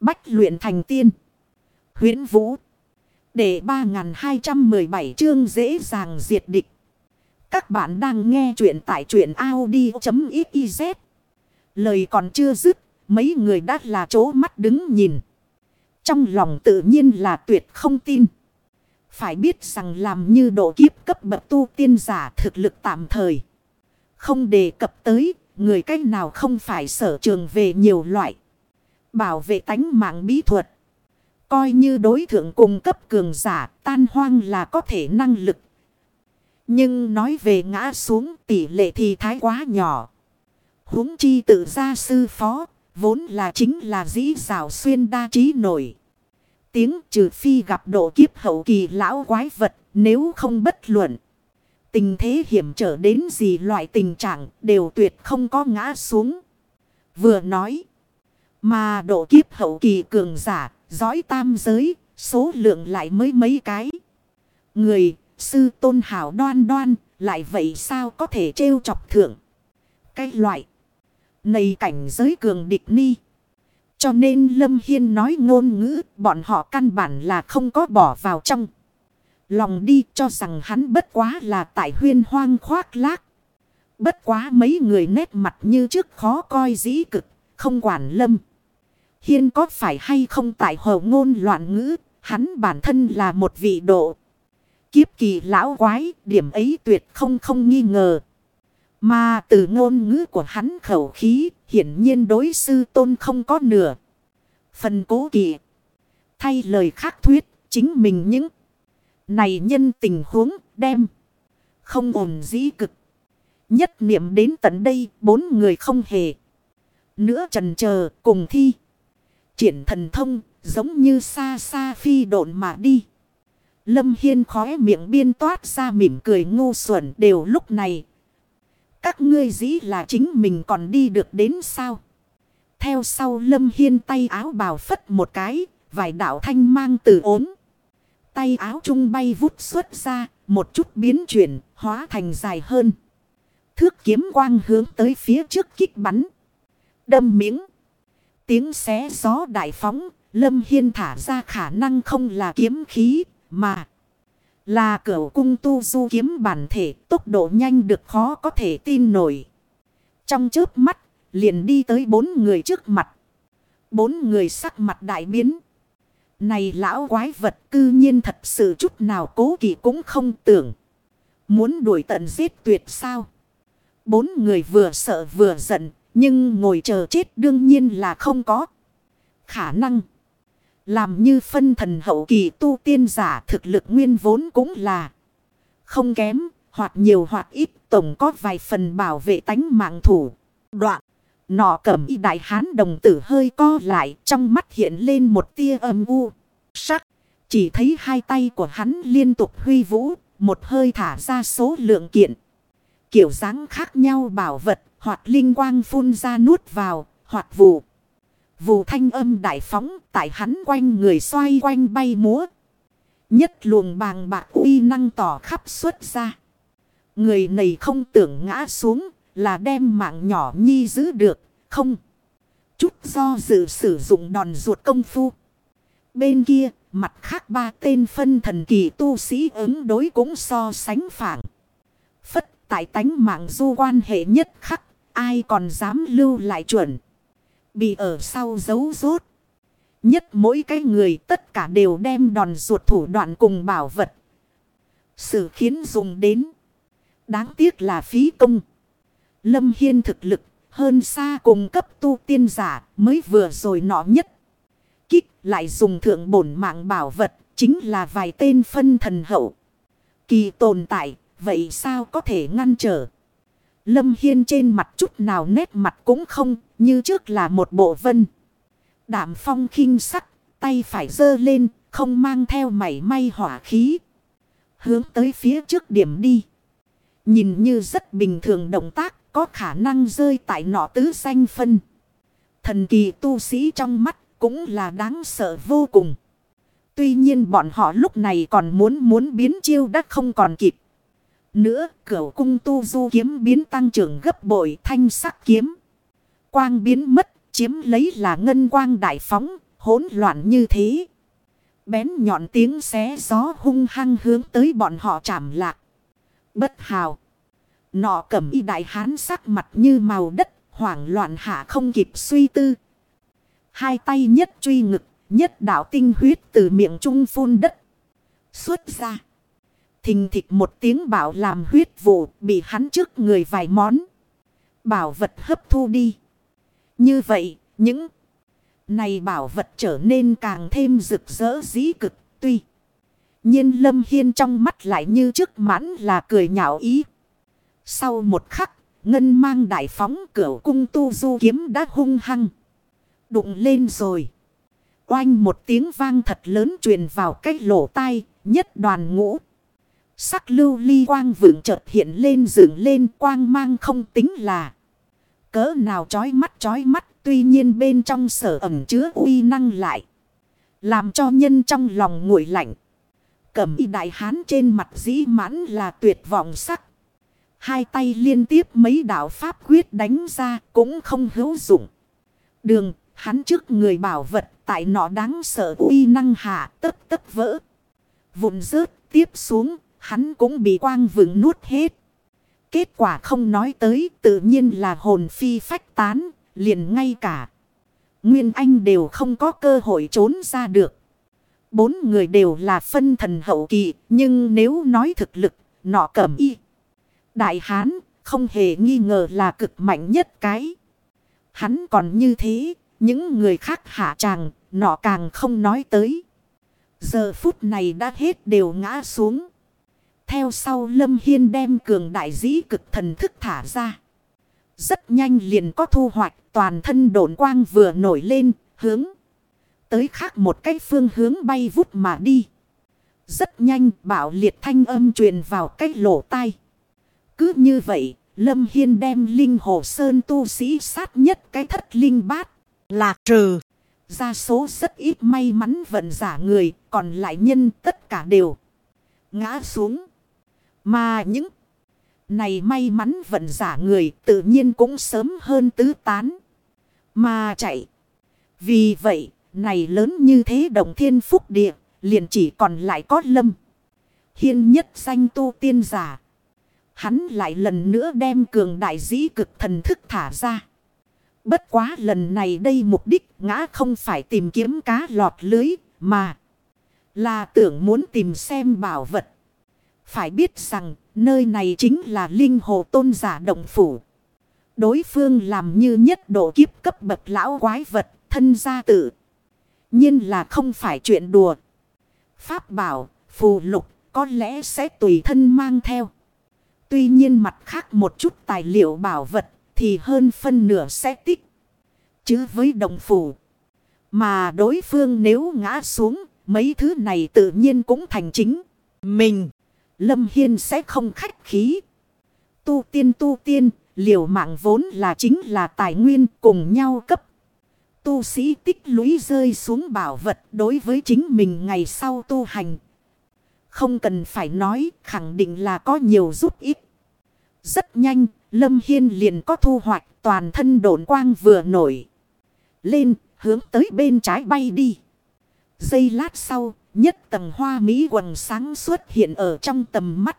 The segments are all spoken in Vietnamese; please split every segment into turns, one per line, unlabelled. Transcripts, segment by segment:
Bách luyện thành tiên. huyễn Vũ. Để 3217 chương dễ dàng diệt địch. Các bạn đang nghe truyện tại truyện Audi.xyz. Lời còn chưa dứt. Mấy người đã là chỗ mắt đứng nhìn. Trong lòng tự nhiên là tuyệt không tin. Phải biết rằng làm như độ kiếp cấp bậc tu tiên giả thực lực tạm thời. Không đề cập tới, người cách nào không phải sở trường về nhiều loại. Bảo vệ tánh mạng bí thuật. Coi như đối thượng cùng cấp cường giả tan hoang là có thể năng lực. Nhưng nói về ngã xuống tỷ lệ thì thái quá nhỏ. huống chi tự ra sư phó, vốn là chính là dĩ rào xuyên đa trí nổi. Tiếng trừ phi gặp độ kiếp hậu kỳ lão quái vật nếu không bất luận. Tình thế hiểm trở đến gì loại tình trạng đều tuyệt không có ngã xuống. Vừa nói. Mà độ kiếp hậu kỳ cường giả, dõi tam giới, số lượng lại mới mấy cái. Người, sư tôn hảo đoan đoan, lại vậy sao có thể trêu chọc thượng. Cái loại. Này cảnh giới cường địch ni. Cho nên Lâm Hiên nói ngôn ngữ, bọn họ căn bản là không có bỏ vào trong. Lòng đi cho rằng hắn bất quá là tại huyên hoang khoác lác. Bất quá mấy người nét mặt như trước khó coi dĩ cực, không quản Lâm. Hiên có phải hay không tại hồ ngôn loạn ngữ, hắn bản thân là một vị độ. Kiếp kỳ lão quái, điểm ấy tuyệt không không nghi ngờ. Mà từ ngôn ngữ của hắn khẩu khí, hiển nhiên đối sư tôn không có nửa. Phần cố kỵ. Thay lời khác thuyết, chính mình những này nhân tình huống đem. Không ổn dĩ cực. Nhất niệm đến tận đây, bốn người không hề. Nữa trần chờ cùng thi. Triển thần thông, giống như xa xa phi độn mà đi. Lâm Hiên khóe miệng biên toát ra mỉm cười ngu xuẩn đều lúc này. Các ngươi dĩ là chính mình còn đi được đến sao? Theo sau Lâm Hiên tay áo bào phất một cái, vài đạo thanh mang từ ốm. Tay áo trung bay vút xuất ra, một chút biến chuyển, hóa thành dài hơn. Thước kiếm quang hướng tới phía trước kích bắn. Đâm miếng. Tiếng xé gió đại phóng, Lâm Hiên thả ra khả năng không là kiếm khí, mà là cửu cung tu du kiếm bản thể, tốc độ nhanh được khó có thể tin nổi. Trong chớp mắt, liền đi tới bốn người trước mặt. Bốn người sắc mặt đại biến. Này lão quái vật cư nhiên thật sự chút nào cố kỵ cũng không tưởng. Muốn đuổi tận giết tuyệt sao. Bốn người vừa sợ vừa giận. Nhưng ngồi chờ chết đương nhiên là không có. Khả năng. Làm như phân thần hậu kỳ tu tiên giả thực lực nguyên vốn cũng là. Không kém. Hoặc nhiều hoặc ít, tổng có vài phần bảo vệ tánh mạng thủ. Đoạn. Nọ cẩm y đại hán đồng tử hơi co lại, trong mắt hiện lên một tia âm u. Sắc. Chỉ thấy hai tay của hắn liên tục huy vũ. Một hơi thả ra số lượng kiện. Kiểu dáng khác nhau bảo vật. Hoặc linh quang phun ra nuốt vào. Hoặc vụ. Vụ thanh âm đại phóng. Tại hắn quanh người xoay quanh bay múa. Nhất luồng bàng bạc uy năng tỏ khắp xuất ra. Người này không tưởng ngã xuống là đem mạng nhỏ nhi giữ được, không. Chút do dự sử dụng đòn ruột công phu. Bên kia, mặt khác ba tên phân thần kỳ tu sĩ ứng đối cũng so sánh phản. Phất tại tánh mạng du quan hệ nhất khắc, ai còn dám lưu lại chuẩn. Bị ở sau giấu rốt. Nhất mỗi cái người tất cả đều đem đòn ruột thủ đoạn cùng bảo vật. Sự khiến dùng đến. Đáng tiếc là phí công. Lâm Hiên thực lực hơn xa cùng cấp tu tiên giả mới vừa rồi nọ nhất. Kích lại dùng thượng bổn mạng bảo vật chính là vài tên phân thần hậu. Kỳ tồn tại, vậy sao có thể ngăn trở. Lâm Hiên trên mặt chút nào nét mặt cũng không, như trước là một bộ vân. Đảm phong khinh sắc, tay phải dơ lên, không mang theo mảy may hỏa khí. Hướng tới phía trước điểm đi. Nhìn như rất bình thường động tác, có khả năng rơi tại nọ tứ xanh phân. Thần kỳ tu sĩ trong mắt cũng là đáng sợ vô cùng. Tuy nhiên bọn họ lúc này còn muốn muốn biến chiêu đã không còn kịp. Nữa cửu cung tu du kiếm biến tăng trưởng gấp bội thanh sắc kiếm. Quang biến mất chiếm lấy là ngân quang đại phóng hỗn loạn như thế. Bén nhọn tiếng xé gió hung hăng hướng tới bọn họ chạm lạc. Bất hào. Nọ cầm y đại hán sắc mặt như màu đất, hoảng loạn hạ không kịp suy tư. Hai tay nhất truy ngực, nhất đạo tinh huyết từ miệng trung phun đất. Xuất ra. Thình thịch một tiếng bảo làm huyết vụ bị hắn trước người vài món. Bảo vật hấp thu đi. Như vậy, những này bảo vật trở nên càng thêm rực rỡ dĩ cực tuy. nhiên lâm hiên trong mắt lại như trước mãn là cười nhạo ý. Sau một khắc, ngân mang đại phóng cửa cung tu du kiếm đã hung hăng. Đụng lên rồi. Oanh một tiếng vang thật lớn truyền vào cái lỗ tai, nhất đoàn ngũ. Sắc lưu ly quang vượng chợt hiện lên dựng lên quang mang không tính là. Cỡ nào chói mắt chói mắt tuy nhiên bên trong sở ẩm chứa uy năng lại. Làm cho nhân trong lòng nguội lạnh. Cẩm y đại hán trên mặt dĩ mãn là tuyệt vọng sắc. Hai tay liên tiếp mấy đạo pháp quyết đánh ra cũng không hữu dụng. Đường, hắn trước người bảo vật tại nọ đáng sợ uy năng hạ tất tất vỡ. Vụn rớt tiếp xuống, hắn cũng bị quang vững nuốt hết. Kết quả không nói tới tự nhiên là hồn phi phách tán, liền ngay cả. Nguyên Anh đều không có cơ hội trốn ra được. Bốn người đều là phân thần hậu kỳ, nhưng nếu nói thực lực, nọ cẩm y. Đại Hán, không hề nghi ngờ là cực mạnh nhất cái. Hắn còn như thế, những người khác hạ chàng, nọ càng không nói tới. Giờ phút này đã hết đều ngã xuống. Theo sau Lâm Hiên đem cường đại dĩ cực thần thức thả ra. Rất nhanh liền có thu hoạch, toàn thân độn quang vừa nổi lên, hướng. Tới khác một cái phương hướng bay vút mà đi. Rất nhanh bảo liệt thanh âm truyền vào cái lỗ tai. Cứ như vậy, Lâm Hiên đem linh hồ sơn tu sĩ sát nhất cái thất linh bát. Lạc trừ. Ra số rất ít may mắn vận giả người, còn lại nhân tất cả đều ngã xuống. Mà những này may mắn vận giả người tự nhiên cũng sớm hơn tứ tán. Mà chạy. Vì vậy, này lớn như thế đồng thiên phúc địa, liền chỉ còn lại có lâm. Hiên nhất danh tu tiên giả. Hắn lại lần nữa đem cường đại dĩ cực thần thức thả ra. Bất quá lần này đây mục đích ngã không phải tìm kiếm cá lọt lưới mà là tưởng muốn tìm xem bảo vật. Phải biết rằng nơi này chính là linh hồ tôn giả động phủ. Đối phương làm như nhất độ kiếp cấp bậc lão quái vật thân gia tử nhiên là không phải chuyện đùa. Pháp bảo, phù lục có lẽ sẽ tùy thân mang theo. Tuy nhiên mặt khác một chút tài liệu bảo vật thì hơn phân nửa sẽ tích. Chứ với đồng phủ. Mà đối phương nếu ngã xuống, mấy thứ này tự nhiên cũng thành chính. Mình. Lâm Hiên sẽ không khách khí. Tu tiên tu tiên, liều mạng vốn là chính là tài nguyên cùng nhau cấp. Tu sĩ tích lũy rơi xuống bảo vật đối với chính mình ngày sau tu hành. Không cần phải nói, khẳng định là có nhiều giúp ích. Rất nhanh, Lâm Hiên liền có thu hoạch toàn thân độn quang vừa nổi. Lên, hướng tới bên trái bay đi. Giây lát sau, Nhất tầng hoa mỹ quần sáng xuất hiện ở trong tầm mắt.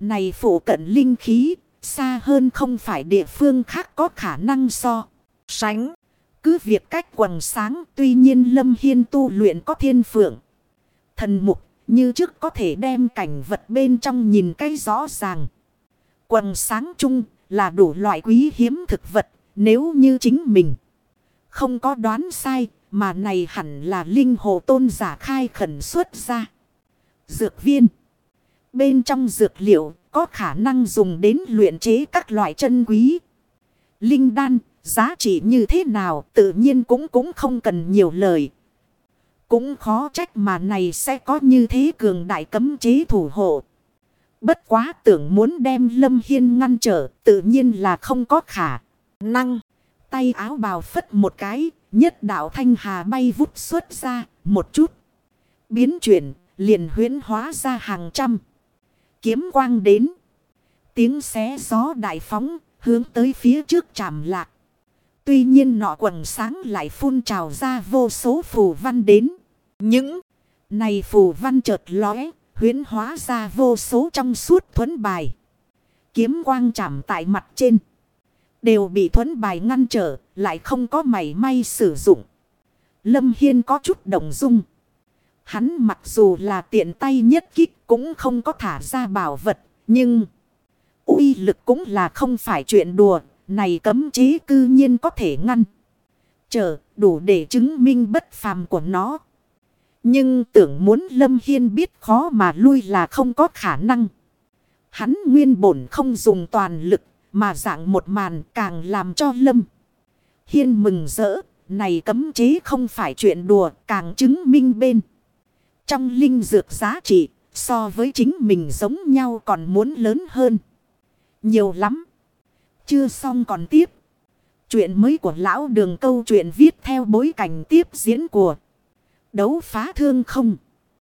Này phủ cận linh khí, xa hơn không phải địa phương khác có khả năng so. Sánh, cứ việc cách quần sáng tuy nhiên lâm hiên tu luyện có thiên phượng. Thần mục như trước có thể đem cảnh vật bên trong nhìn cái rõ ràng. Quần sáng chung là đủ loại quý hiếm thực vật nếu như chính mình không có đoán sai mà này hẳn là linh hồ tôn giả khai khẩn xuất ra. Dược viên. Bên trong dược liệu có khả năng dùng đến luyện chế các loại chân quý. Linh đan, giá trị như thế nào tự nhiên cũng cũng không cần nhiều lời. Cũng khó trách mà này sẽ có như thế cường đại cấm chế thủ hộ. Bất quá tưởng muốn đem Lâm Hiên ngăn trở tự nhiên là không có khả năng. Tay áo bào phất một cái Nhất đạo thanh hà bay vút xuất ra một chút. Biến chuyển liền huyến hóa ra hàng trăm. Kiếm quang đến. Tiếng xé gió đại phóng hướng tới phía trước chạm lạc. Tuy nhiên nọ quần sáng lại phun trào ra vô số phù văn đến. Những này phù văn chợt lóe, huyến hóa ra vô số trong suốt thuấn bài. Kiếm quang chạm tại mặt trên. Đều bị thuẫn bài ngăn trở, lại không có mảy may sử dụng. Lâm Hiên có chút động dung. Hắn mặc dù là tiện tay nhất kích cũng không có thả ra bảo vật, nhưng uy lực cũng là không phải chuyện đùa, này cấm chế cư nhiên có thể ngăn. Chờ đủ để chứng minh bất phàm của nó. Nhưng tưởng muốn Lâm Hiên biết khó mà lui là không có khả năng. Hắn nguyên bổn không dùng toàn lực mà dạng một màn càng làm cho Lâm. Hiên mừng rỡ, này cấm chế không phải chuyện đùa càng chứng minh bên. Trong linh dược giá trị so với chính mình giống nhau còn muốn lớn hơn. Nhiều lắm. Chưa xong còn tiếp. Chuyện mới của lão đường câu chuyện viết theo bối cảnh tiếp diễn của đấu phá thương không.